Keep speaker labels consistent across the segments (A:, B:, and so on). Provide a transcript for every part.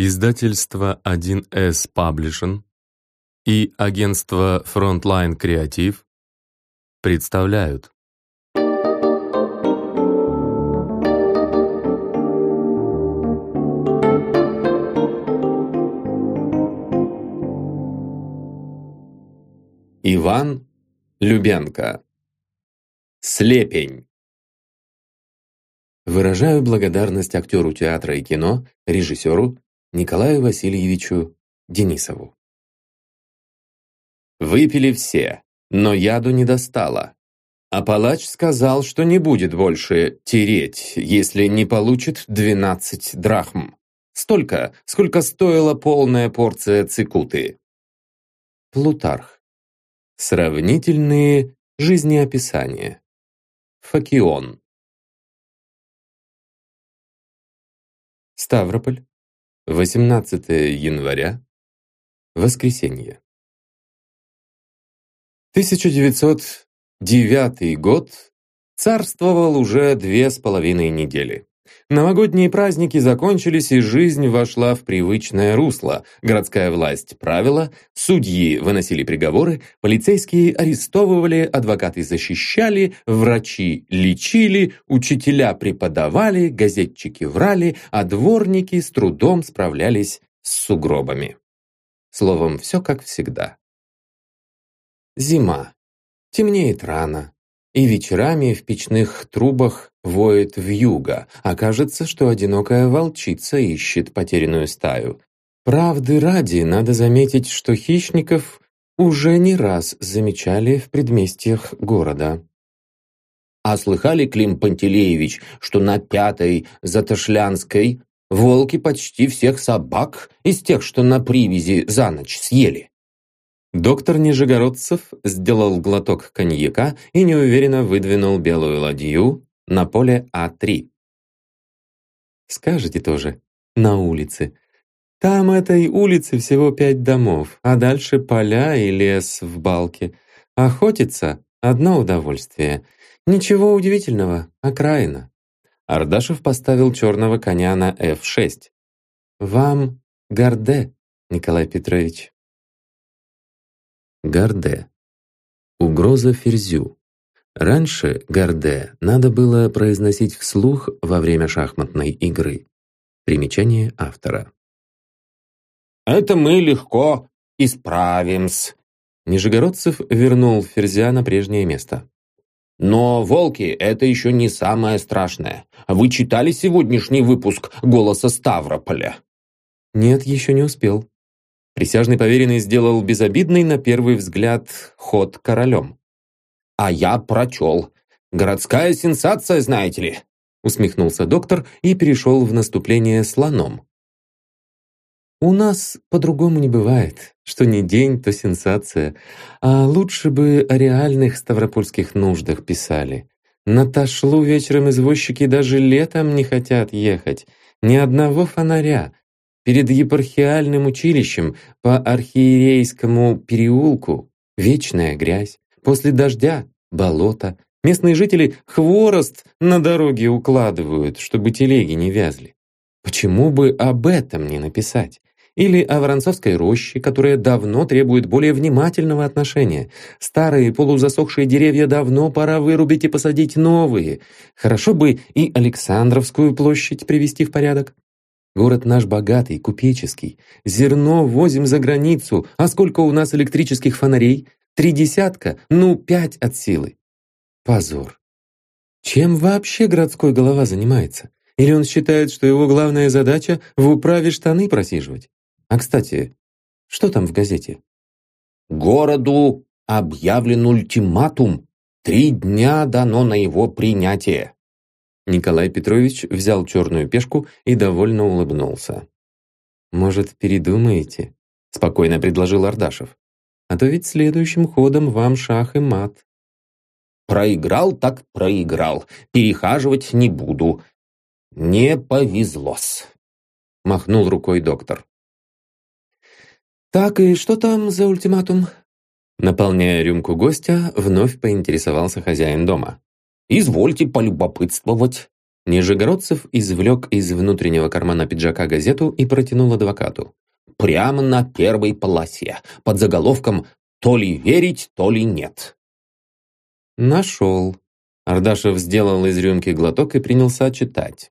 A: издательство 1С Publishing и агентство Frontline Креатив представляют.
B: Иван Любенко. Слепень. Выражаю благодарность актеру театра и кино, режиссеру Николаю Васильевичу Денисову. Выпили все, но яду не достало. А палач сказал, что не будет больше тереть, если не получит 12 драхм. Столько, сколько стоила полная порция цикуты. Плутарх. Сравнительные жизнеописания. Факион. Ставрополь. 18 января, воскресенье. 1909 год царствовал уже две с половиной недели. Новогодние праздники закончились, и жизнь вошла в привычное русло. Городская власть правила, судьи выносили приговоры, полицейские арестовывали, адвокаты защищали, врачи лечили, учителя преподавали, газетчики врали, а дворники с трудом справлялись с сугробами. Словом, все как всегда. Зима. Темнеет рано и вечерами в печных трубах воет вьюга, а кажется, что одинокая волчица ищет потерянную стаю. Правды ради, надо заметить, что хищников уже не раз замечали в предместьях города. А слыхали, Клим Пантелеевич, что на пятой Затошлянской волки почти всех собак из тех, что на привязи за ночь съели? Доктор Нижегородцев сделал глоток коньяка и неуверенно выдвинул белую ладью на поле А3. «Скажете тоже, на улице. Там этой улицы всего пять домов, а дальше поля и лес в балке. Охотиться — одно удовольствие. Ничего удивительного, окраина». Ардашев поставил черного коня на F6. «Вам горде, Николай Петрович». Гарде. Угроза ферзю. Раньше «гарде» надо было произносить вслух во время шахматной игры. Примечание автора. «Это мы легко исправим-с». Нижегородцев вернул ферзя на прежнее место. «Но, волки, это еще не самое страшное. Вы читали сегодняшний выпуск «Голоса Ставрополя»?» «Нет, еще не успел», Присяжный поверенный сделал безобидный, на первый взгляд, ход королем. «А я прочел. Городская сенсация, знаете ли!» усмехнулся доктор и перешел в наступление слоном. «У нас по-другому не бывает, что не день, то сенсация. А лучше бы о реальных ставропольских нуждах писали. На Ташлу вечером извозчики даже летом не хотят ехать. Ни одного фонаря, перед епархиальным училищем по архиерейскому переулку. Вечная грязь, после дождя – болото. Местные жители хворост на дороге укладывают, чтобы телеги не вязли. Почему бы об этом не написать? Или о Воронцовской роще, которая давно требует более внимательного отношения. Старые полузасохшие деревья давно пора вырубить и посадить новые. Хорошо бы и Александровскую площадь привести в порядок. Город наш богатый, купеческий. Зерно возим за границу. А сколько у нас электрических фонарей? Три десятка? Ну, пять от силы. Позор. Чем вообще городской голова занимается? Или он считает, что его главная задача — в управе штаны просиживать? А, кстати, что там в газете? Городу объявлен ультиматум. Три дня дано на его принятие. Николай Петрович взял черную пешку и довольно улыбнулся. «Может, передумаете?» — спокойно предложил Ардашев. «А то ведь следующим ходом вам шах и мат». «Проиграл так проиграл. Перехаживать не буду. Не повезло-с», — махнул рукой доктор. «Так, и что там за ультиматум?» Наполняя рюмку гостя, вновь поинтересовался хозяин дома. «Извольте полюбопытствовать». Нижегородцев извлек из внутреннего кармана пиджака газету и протянул адвокату. «Прямо на первой полосе, под заголовком «То ли верить, то ли нет».
A: «Нашел». Ардашев сделал из рюмки глоток и принялся читать.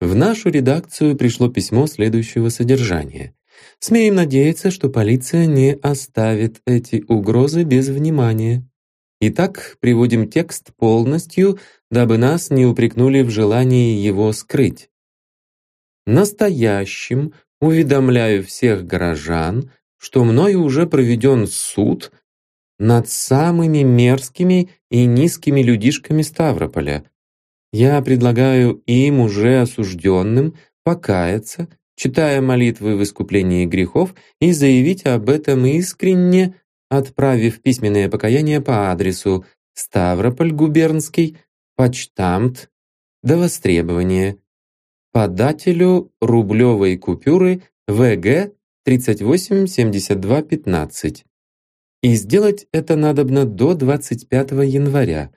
A: В нашу редакцию пришло письмо следующего содержания. Смеем надеяться, что полиция не оставит эти угрозы без внимания. Итак, приводим текст полностью, дабы нас не упрекнули в желании его скрыть. Настоящим уведомляю всех горожан, что мною уже проведен суд над самыми мерзкими и низкими людишками Ставрополя. Я предлагаю им уже осужденным покаяться, читая молитвы в искуплении грехов и заявить об этом искренне отправив письменное покаяние по адресу Ставрополь губернский, почтамт, до востребования. Подателю рублевой купюры ВГ 387215. И сделать это надобно до 25 января.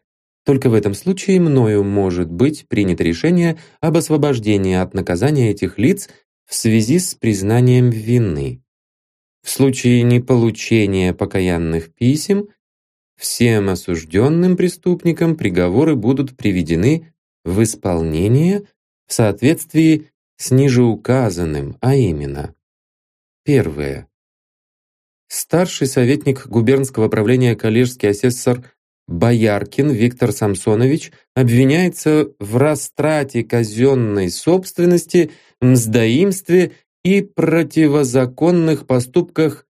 A: Только в этом случае мною может быть принято решение об освобождении от наказания этих лиц в связи с признанием вины. В случае неполучения покаянных писем всем осужденным преступникам приговоры будут приведены в исполнение в соответствии с нижеуказанным, а именно. Первое. Старший советник губернского правления коллежский асессор Бояркин Виктор Самсонович обвиняется в растрате казенной собственности, мздоимстве и противозаконных поступках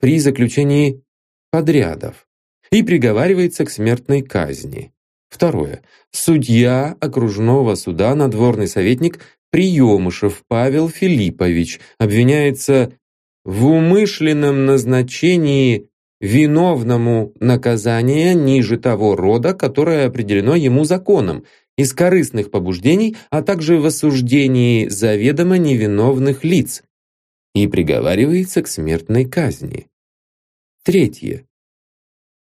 A: при заключении подрядов и приговаривается к смертной казни. Второе. Судья окружного суда, надворный советник Приемышев Павел Филиппович обвиняется в умышленном назначении виновному наказания ниже того рода, которое определено ему законом, из корыстных побуждений, а также в осуждении заведомо невиновных лиц и приговаривается к смертной казни. Третье.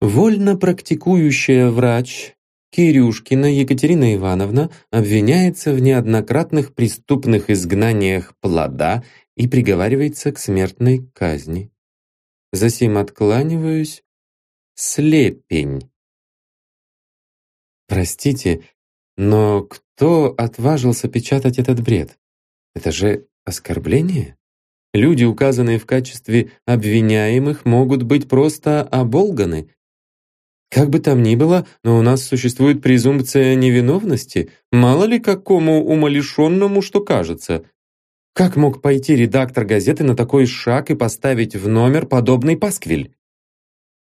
A: Вольно практикующая врач Кирюшкина Екатерина Ивановна обвиняется в неоднократных преступных изгнаниях плода и приговаривается к смертной казни. Засим откланиваюсь. Слепень. Простите, но кто отважился печатать этот бред? Это же оскорбление? Люди, указанные в качестве обвиняемых, могут быть просто оболганы. Как бы там ни было, но у нас существует презумпция невиновности. Мало ли какому умалишенному что кажется. Как мог пойти редактор газеты на такой шаг и поставить в номер подобный пасквиль?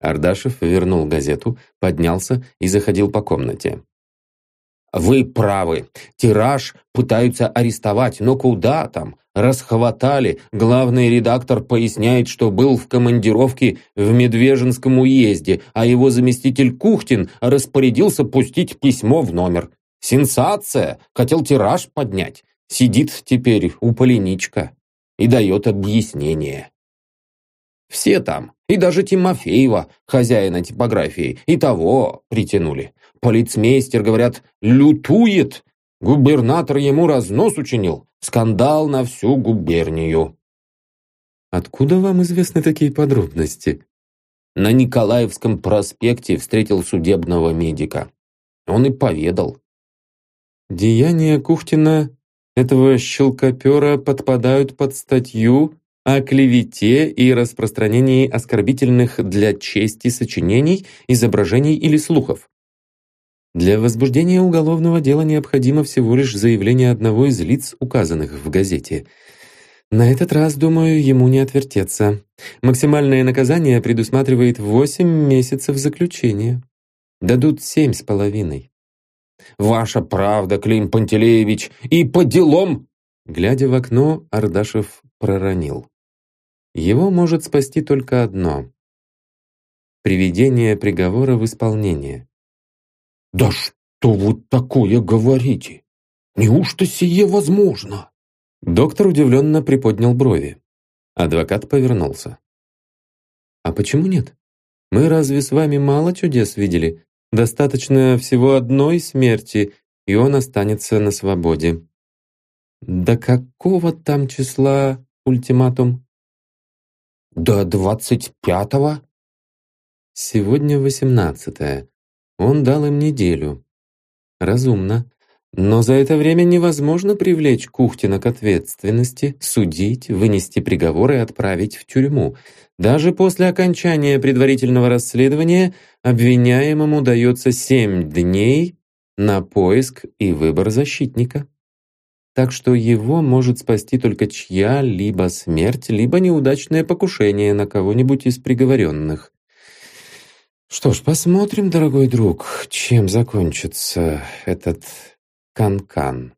A: Ардашев вернул газету, поднялся и заходил по комнате.
B: Вы правы. Тираж пытаются арестовать, но куда там? Расхватали. Главный редактор поясняет, что был в командировке в Медвежинском уезде, а его заместитель Кухтин распорядился пустить письмо в номер. Сенсация! Хотел тираж поднять. Сидит теперь у Полиничка и дает объяснение. Все там, и даже Тимофеева, хозяина типографии, и того притянули. Полицмейстер, говорят, лютует. Губернатор ему разнос учинил. Скандал на всю губернию.
A: Откуда вам известны такие подробности?
B: На Николаевском проспекте встретил судебного медика. Он и поведал.
A: Деяния Кухтина этого щелкопера подпадают под статью о клевете и распространении оскорбительных для чести сочинений, изображений или слухов. Для возбуждения уголовного дела необходимо всего лишь заявление одного из лиц, указанных в газете. На этот раз, думаю, ему не отвертеться. Максимальное наказание предусматривает 8 месяцев заключения. Дадут семь с половиной.
B: «Ваша правда, Клим Пантелеевич, и по делам!»
A: Глядя в окно, Ардашев проронил. Его может спасти только одно — приведение приговора в исполнение.
B: «Да что вы такое говорите? Неужто сие возможно?»
A: Доктор удивленно приподнял брови. Адвокат повернулся. «А почему нет? Мы разве с вами мало чудес видели? Достаточно всего одной смерти, и он останется на свободе». «Да какого там числа ультиматум?»
B: «До двадцать пятого?»
A: «Сегодня восемнадцатое. Он дал им неделю. Разумно. Но за это время невозможно привлечь Кухтина к ответственности, судить, вынести приговор и отправить в тюрьму. Даже после окончания предварительного расследования обвиняемому дается семь дней на поиск и выбор защитника так что его может спасти только чья-либо смерть, либо неудачное покушение на кого-нибудь из приговоренных. Что ж, посмотрим, дорогой друг, чем закончится этот канкан. -кан.